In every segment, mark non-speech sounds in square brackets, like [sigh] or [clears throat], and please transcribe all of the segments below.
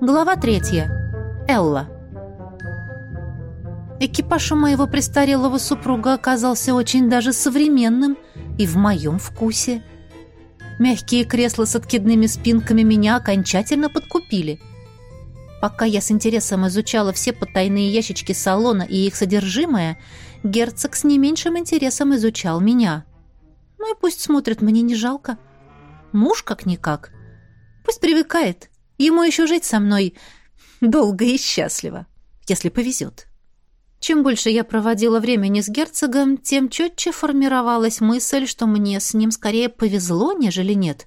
Глава третья. Элла. Экипаж у моего престарелого супруга оказался очень даже современным и в моем вкусе. Мягкие кресла с откидными спинками меня окончательно подкупили. Пока я с интересом изучала все потайные ящички салона и их содержимое, герцог с не меньшим интересом изучал меня. Ну и пусть смотрит, мне не жалко. Муж как-никак. Пусть привыкает. Ему еще жить со мной долго и счастливо, если повезет. Чем больше я проводила времени с герцогом, тем четче формировалась мысль, что мне с ним скорее повезло, нежели нет.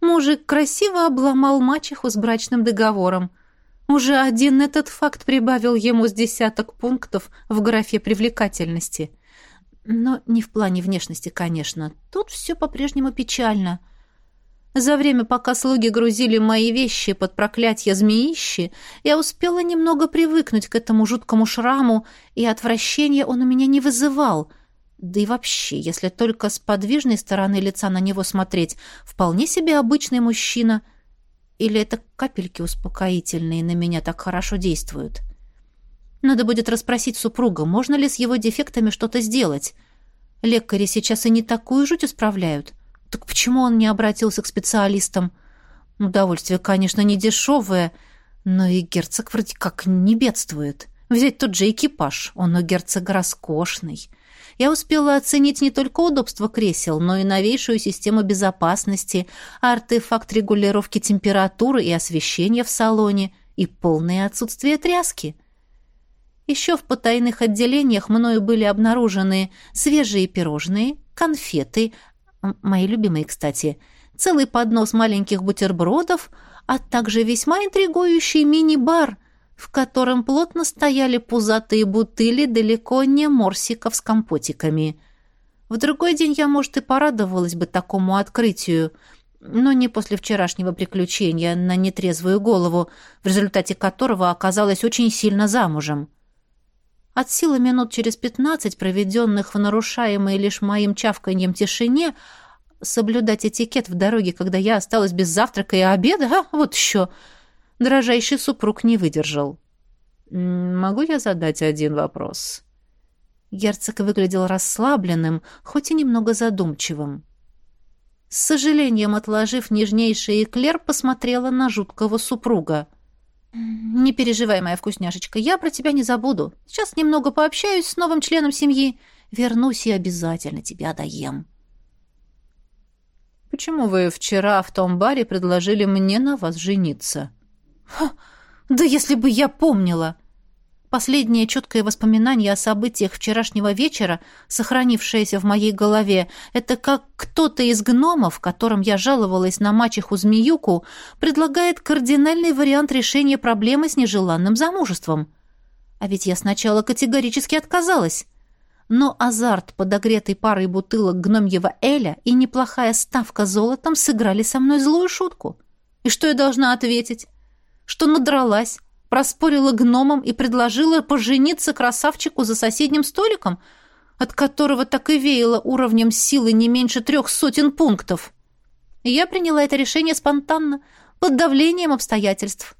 Мужик красиво обломал мачеху с брачным договором. Уже один этот факт прибавил ему с десяток пунктов в графе привлекательности. Но не в плане внешности, конечно. Тут все по-прежнему печально — за время, пока слуги грузили мои вещи под проклятие змеищи, я успела немного привыкнуть к этому жуткому шраму, и отвращения он у меня не вызывал. Да и вообще, если только с подвижной стороны лица на него смотреть, вполне себе обычный мужчина. Или это капельки успокоительные на меня так хорошо действуют? Надо будет расспросить супруга, можно ли с его дефектами что-то сделать. Лекари сейчас и не такую жуть исправляют. — так почему он не обратился к специалистам? Удовольствие, конечно, не дешевое, но и герцог вроде как не бедствует. Взять тот же экипаж, он у герцога роскошный. Я успела оценить не только удобство кресел, но и новейшую систему безопасности, артефакт регулировки температуры и освещения в салоне и полное отсутствие тряски. Еще в потайных отделениях мною были обнаружены свежие пирожные, конфеты, мои любимые, кстати, целый поднос маленьких бутербродов, а также весьма интригующий мини-бар, в котором плотно стояли пузатые бутыли далеко не морсиков с компотиками. В другой день я, может, и порадовалась бы такому открытию, но не после вчерашнего приключения на нетрезвую голову, в результате которого оказалась очень сильно замужем. От силы минут через пятнадцать, проведенных в нарушаемой лишь моим чавканьем тишине, соблюдать этикет в дороге, когда я осталась без завтрака и обеда, а вот еще. Дрожайший супруг не выдержал. «Могу я задать один вопрос?» Герцог выглядел расслабленным, хоть и немного задумчивым. С сожалением отложив нежнейший эклер, посмотрела на жуткого супруга. «Не переживай, моя вкусняшечка, я про тебя не забуду. Сейчас немного пообщаюсь с новым членом семьи. Вернусь и обязательно тебя доем». «Почему вы вчера в том баре предложили мне на вас жениться?» Ха, «Да если бы я помнила!» Последнее четкое воспоминание о событиях вчерашнего вечера, сохранившееся в моей голове, это как кто-то из гномов, которым я жаловалась на мачеху-змеюку, предлагает кардинальный вариант решения проблемы с нежеланным замужеством. А ведь я сначала категорически отказалась. Но азарт, подогретый парой бутылок гномьего эля и неплохая ставка золотом сыграли со мной злую шутку. И что я должна ответить? Что надралась, проспорила гномом и предложила пожениться красавчику за соседним столиком, от которого так и веяло уровнем силы не меньше трех сотен пунктов. И я приняла это решение спонтанно, под давлением обстоятельств.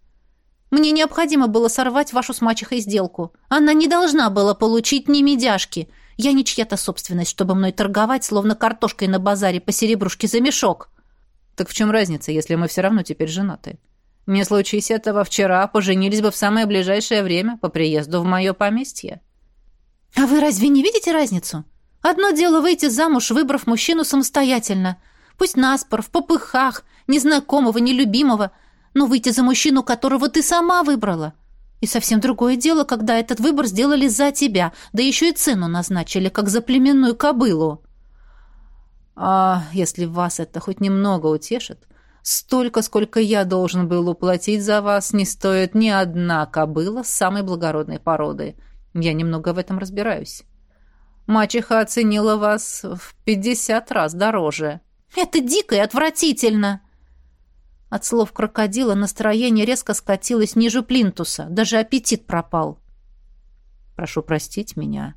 Мне необходимо было сорвать вашу с мачехой сделку. Она не должна была получить ни медяшки. Я не чья-то собственность, чтобы мной торговать, словно картошкой на базаре по серебрушке за мешок. Так в чем разница, если мы все равно теперь женаты? Не случись этого вчера, поженились бы в самое ближайшее время по приезду в мое поместье. А вы разве не видите разницу? Одно дело выйти замуж, выбрав мужчину самостоятельно. Пусть наспор, в попыхах, незнакомого, нелюбимого, но выйти за мужчину, которого ты сама выбрала. И совсем другое дело, когда этот выбор сделали за тебя, да еще и цену назначили, как за племенную кобылу. А если вас это хоть немного утешит, Столько, сколько я должен был уплатить за вас, не стоит ни одна кобыла самой благородной породы. Я немного в этом разбираюсь. Мачеха оценила вас в пятьдесят раз дороже. Это дико и отвратительно. От слов крокодила настроение резко скатилось ниже плинтуса, даже аппетит пропал. Прошу простить меня.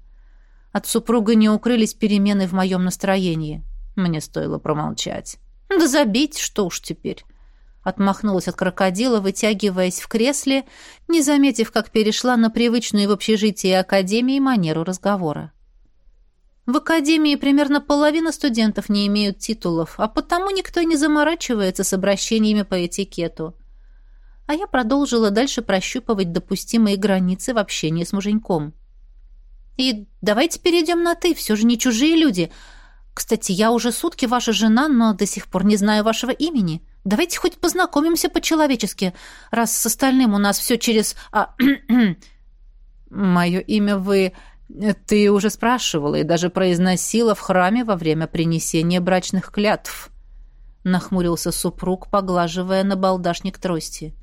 От супруга не укрылись перемены в моем настроении. Мне стоило промолчать. Да забейте, что уж теперь. Отмахнулась от крокодила, вытягиваясь в кресле, не заметив, как перешла на привычную в общежитии Академии манеру разговора. В Академии примерно половина студентов не имеют титулов, а потому никто не заморачивается с обращениями по этикету. А я продолжила дальше прощупывать допустимые границы в общении с муженьком. И давайте перейдем на «ты», все же не чужие люди. Кстати, я уже сутки ваша жена, но до сих пор не знаю вашего имени. Давайте хоть познакомимся по-человечески, раз с остальным у нас все через... А, [clears throat] Мое имя вы... Ты уже спрашивала и даже произносила в храме во время принесения брачных клятв. Нахмурился супруг, поглаживая на балдашник трости.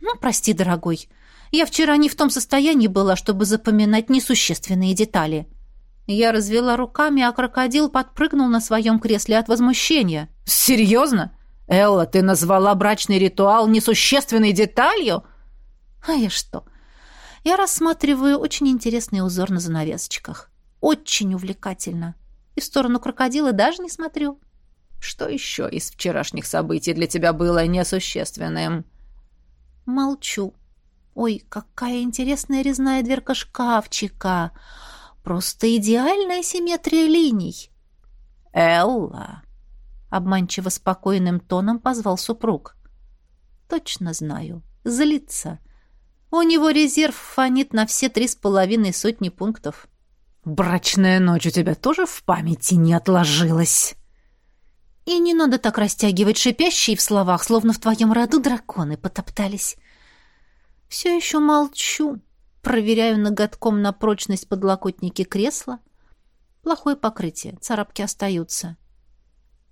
Ну, прости, дорогой. Я вчера не в том состоянии была, чтобы запоминать несущественные детали. Я развела руками, а крокодил подпрыгнул на своем кресле от возмущения. «Серьезно? Элла, ты назвала брачный ритуал несущественной деталью? А я что? Я рассматриваю очень интересный узор на занавесочках. Очень увлекательно. И в сторону крокодила даже не смотрю. Что еще из вчерашних событий для тебя было несущественным? Молчу. Ой, какая интересная резная дверка шкафчика. Просто идеальная симметрия линий. Элла, обманчиво спокойным тоном позвал супруг. Точно знаю. Злится. У него резерв фонит на все три с половиной сотни пунктов. Брачная ночь у тебя тоже в памяти не отложилась. И не надо так растягивать шипящие в словах, словно в твоем роду драконы потоптались. Все еще молчу, проверяю ноготком на прочность подлокотники кресла. Плохое покрытие, царапки остаются. —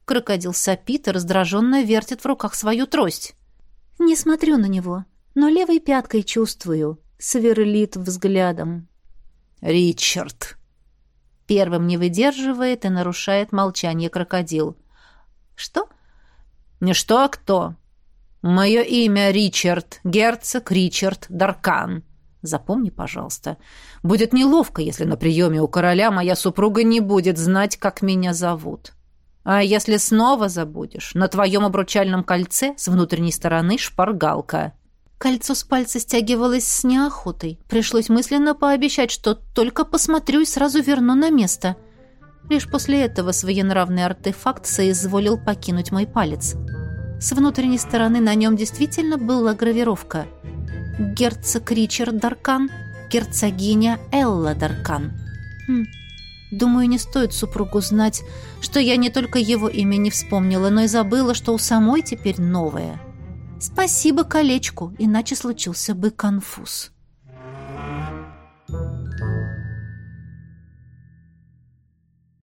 Крокодил сопит и раздраженно вертит в руках свою трость. Не смотрю на него, но левой пяткой чувствую. Сверлит взглядом. «Ричард!» Первым не выдерживает и нарушает молчание крокодил. «Что?» «Не что, а кто?» «Мое имя Ричард, герцог Ричард Даркан. Запомни, пожалуйста. Будет неловко, если на приеме у короля моя супруга не будет знать, как меня зовут. А если снова забудешь, на твоем обручальном кольце с внутренней стороны шпаргалка. Кольцо с пальца стягивалось с неохотой. Пришлось мысленно пообещать, что только посмотрю и сразу верну на место. Лишь после этого своенравный артефакт соизволил покинуть мой палец. С внутренней стороны на нем действительно была гравировка. Герцог Ричард Даркан, герцогиня Элла Даркан. Хм, Думаю, не стоит супругу знать, что я не только его имя не вспомнила, но и забыла, что у самой теперь новое. Спасибо колечку, иначе случился бы конфуз.